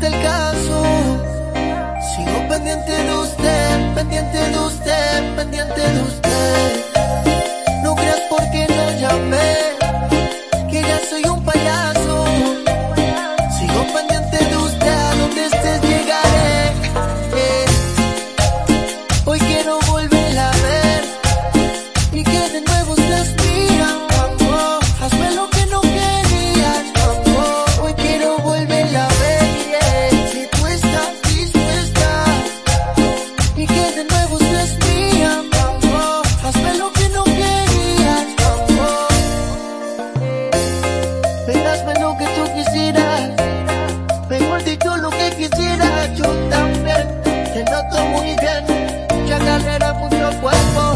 el caso. Sigo pendiente de usted, pendiente de usted, pendiente de usted. No creas porque no llamé, que ya soy un payaso. Sigo pendiente de usted, a donde estés llegaré. Eh. Hoy quiero volver a ver y que Puse es mía, por hazme lo que no querías, por favor hazme lo que tú quisieras, me gusta lo que quisieras, Yo también. Te noto muy bien, ya que mucho guapo.